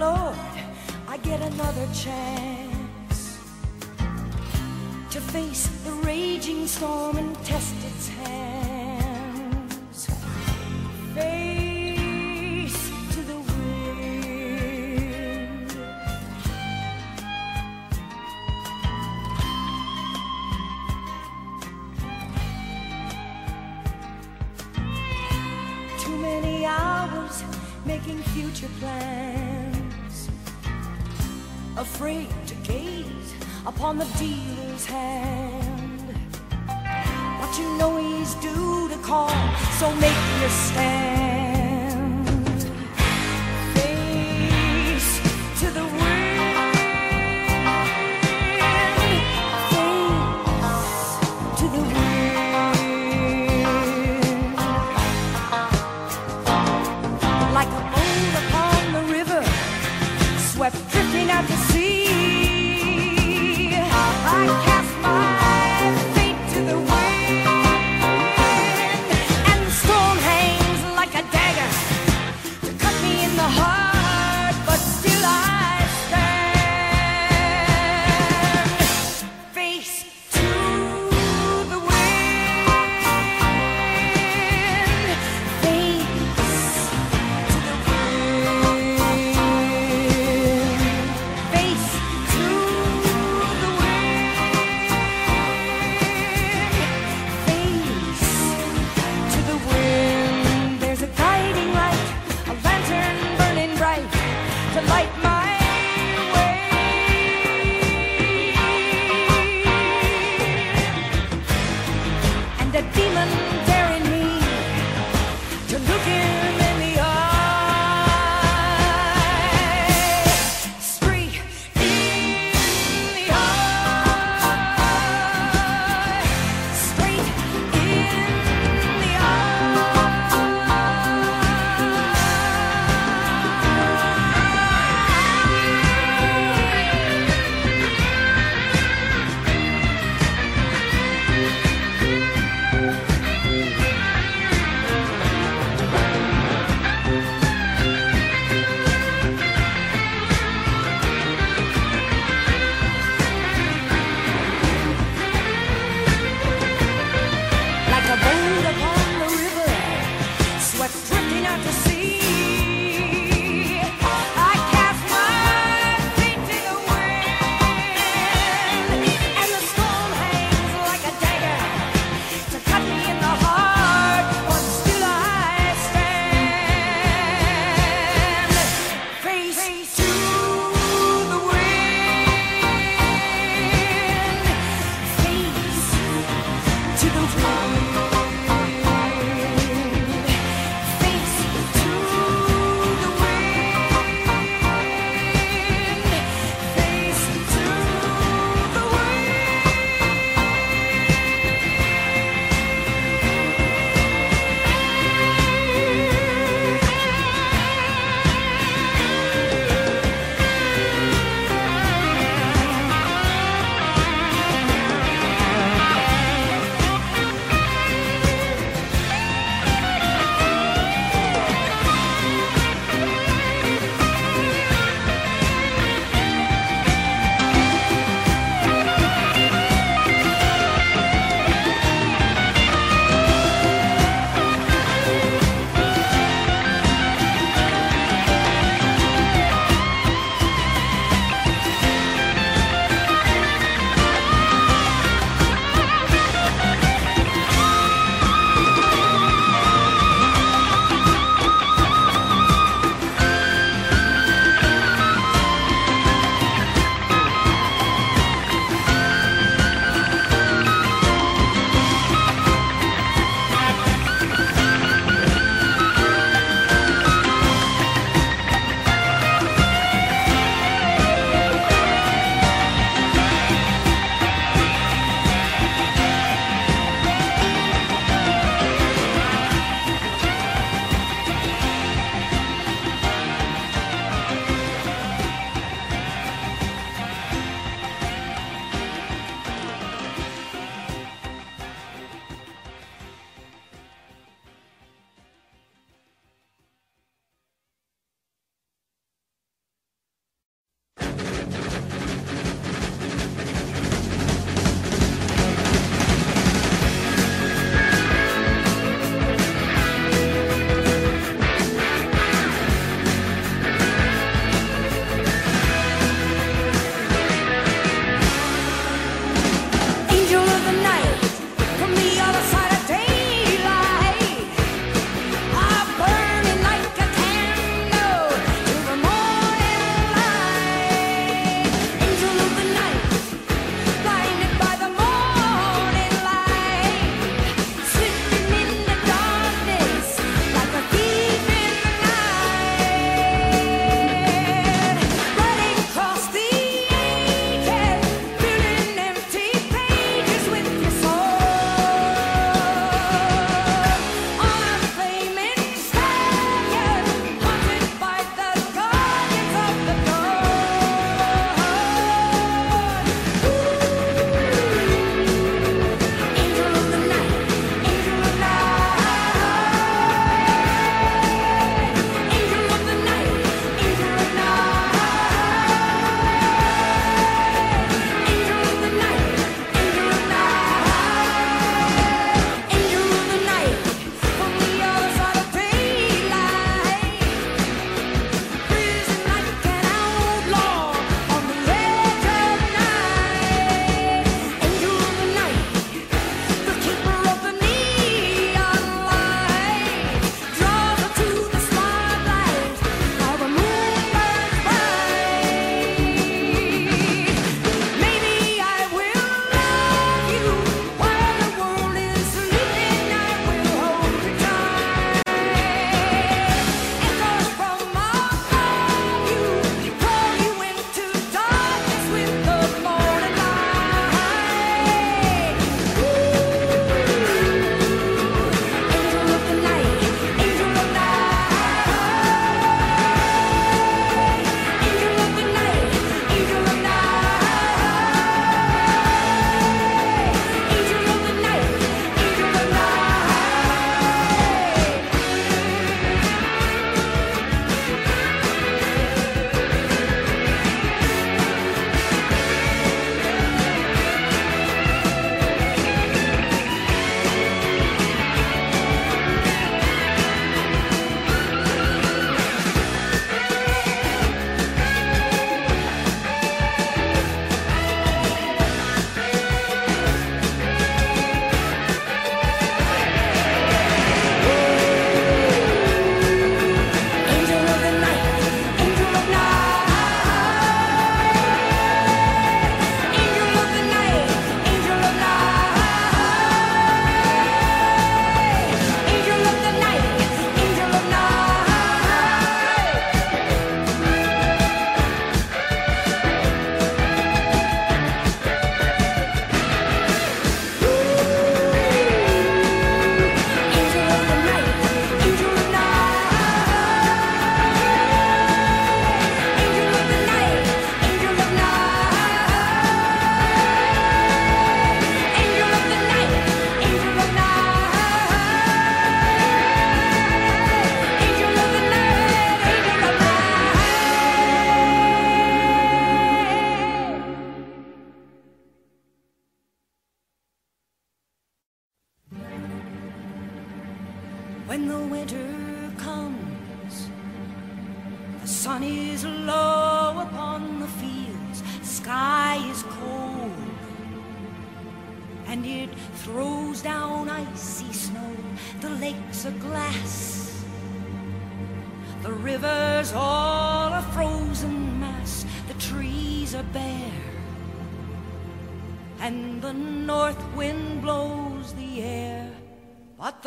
Lord I get another chance to face the raging storm and test its hands. Face to the wind. Too many hours making future plans. Afraid to gaze upon the dealer's hand. But you know he's due to call, so make your stand.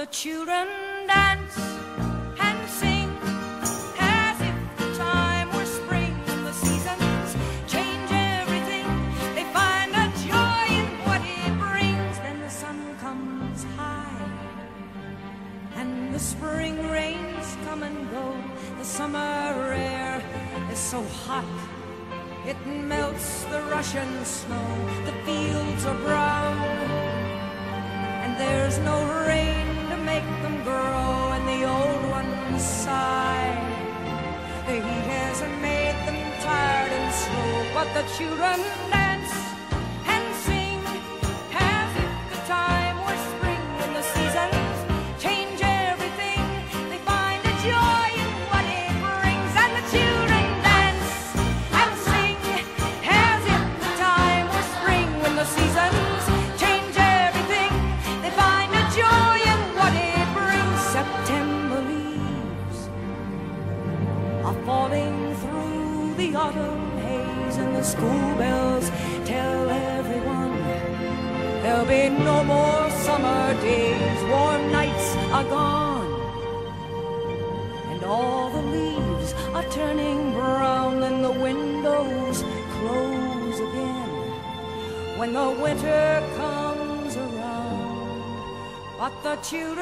The children dance children you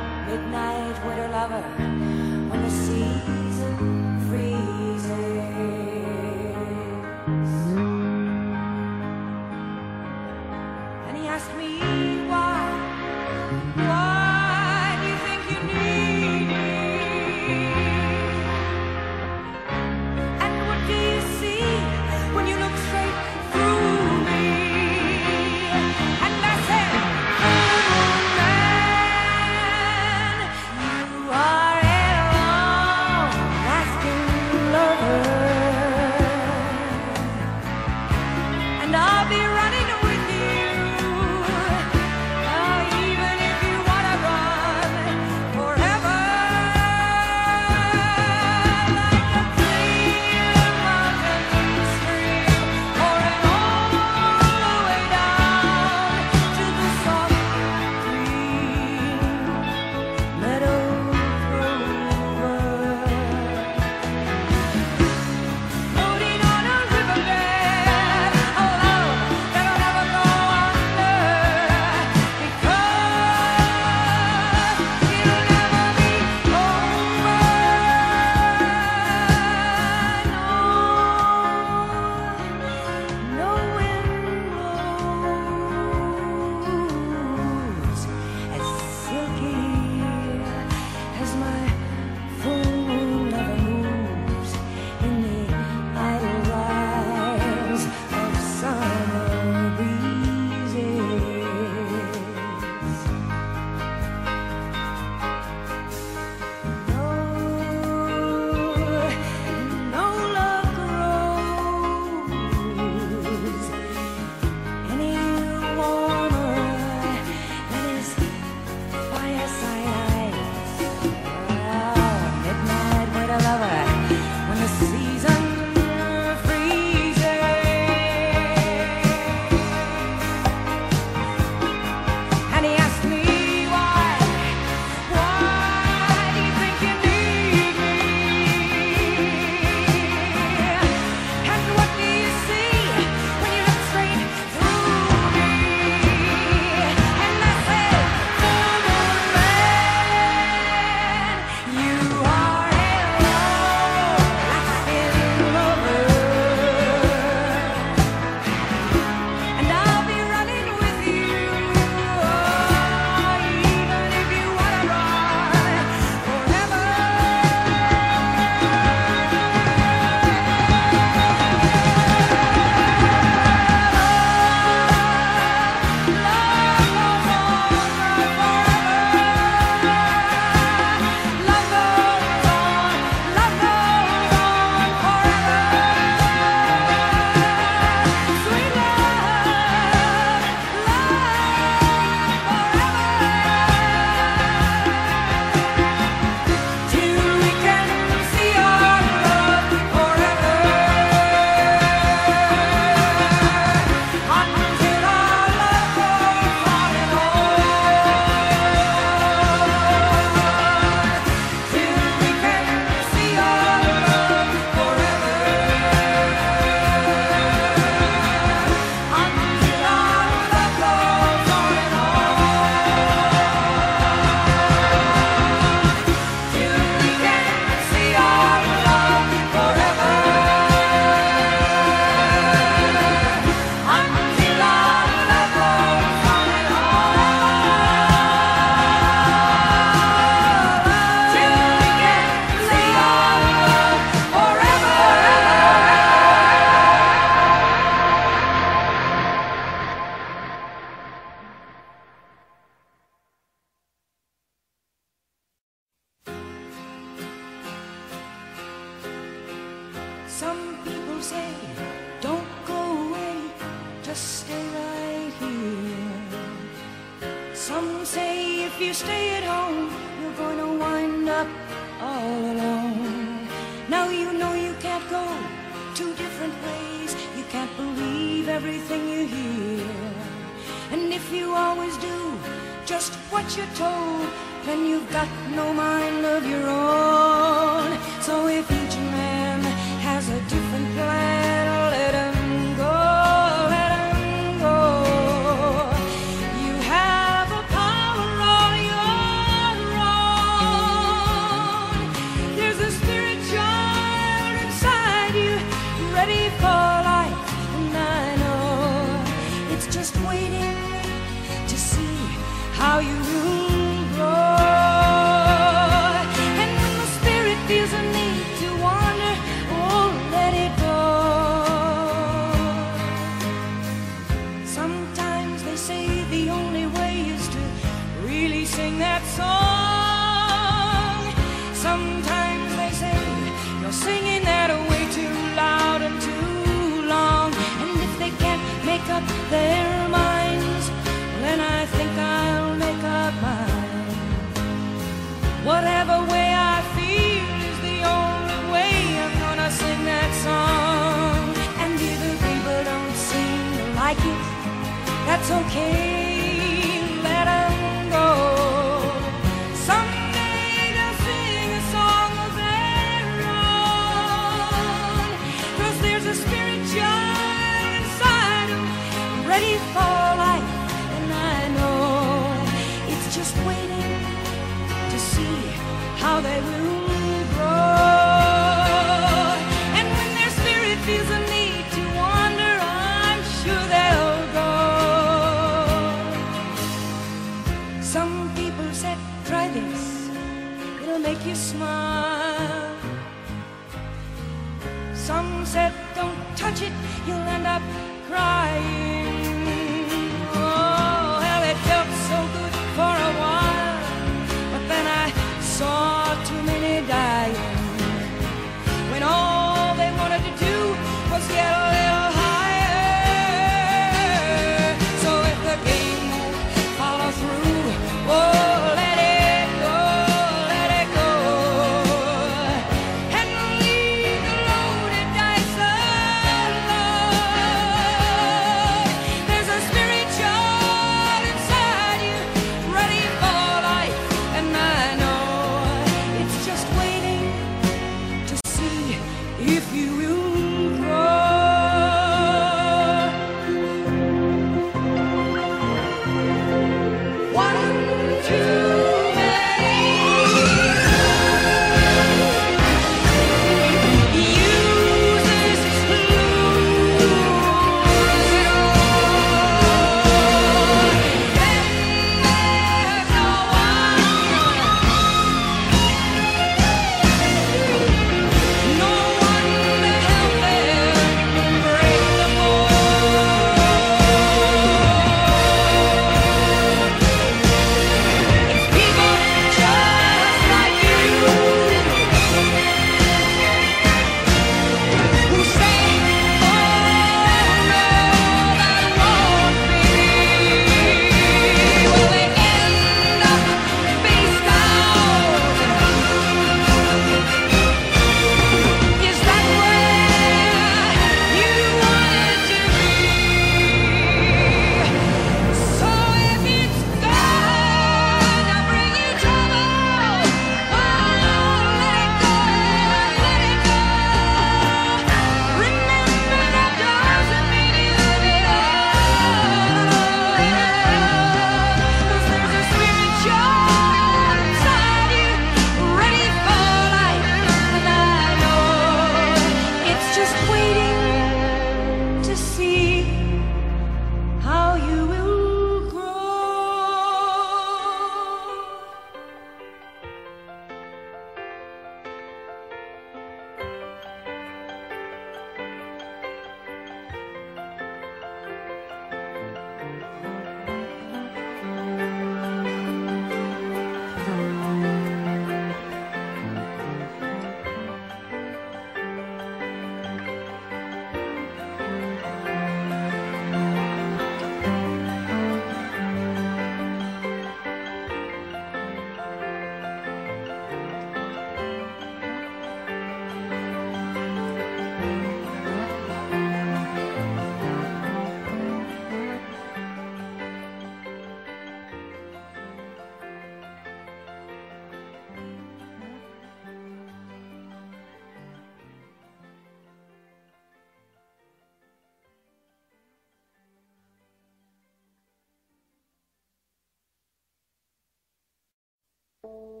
you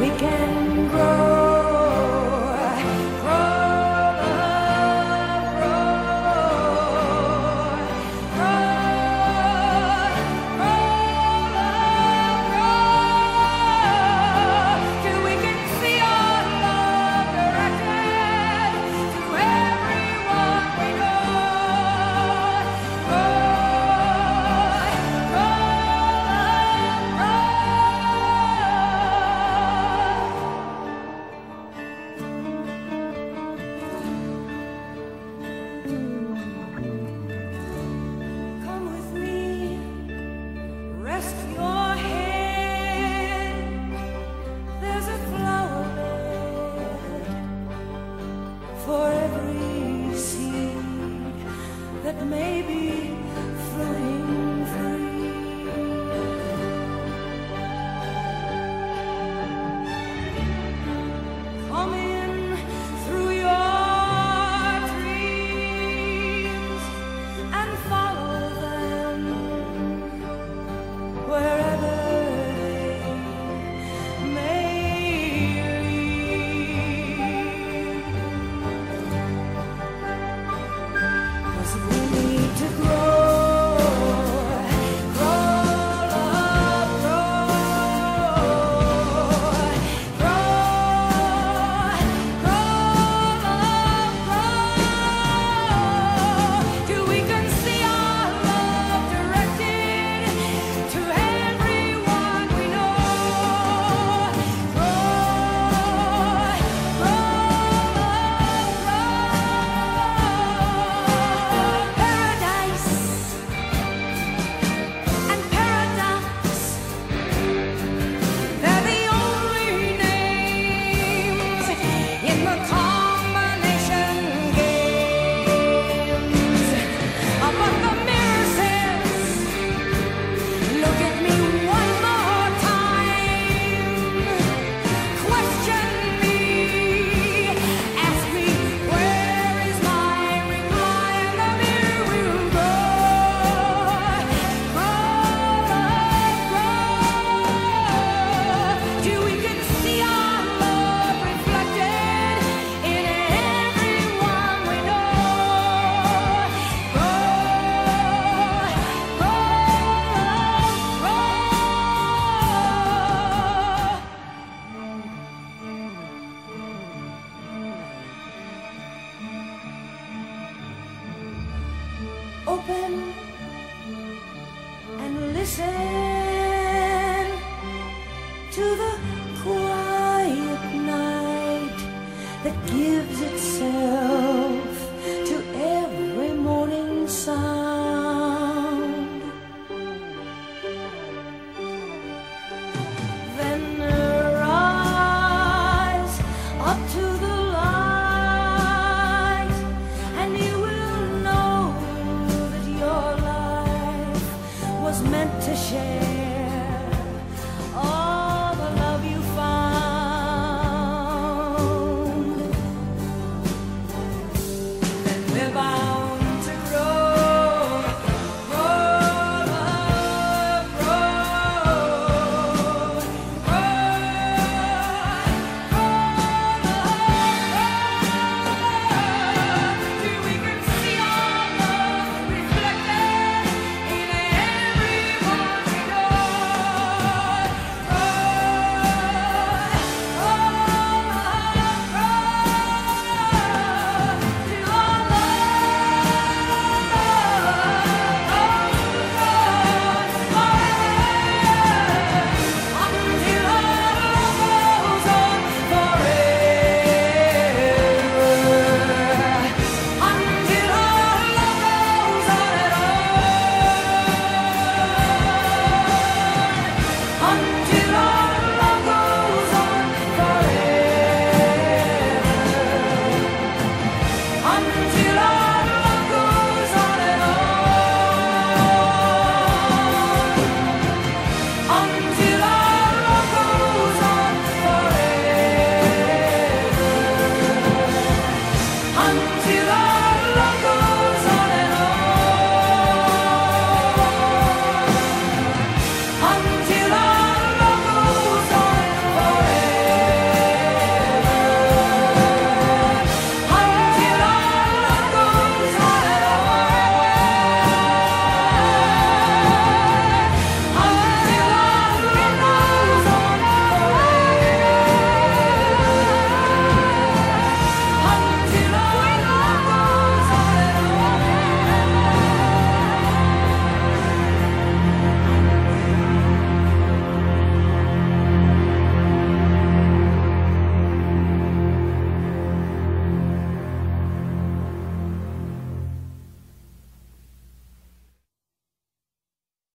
we can grow.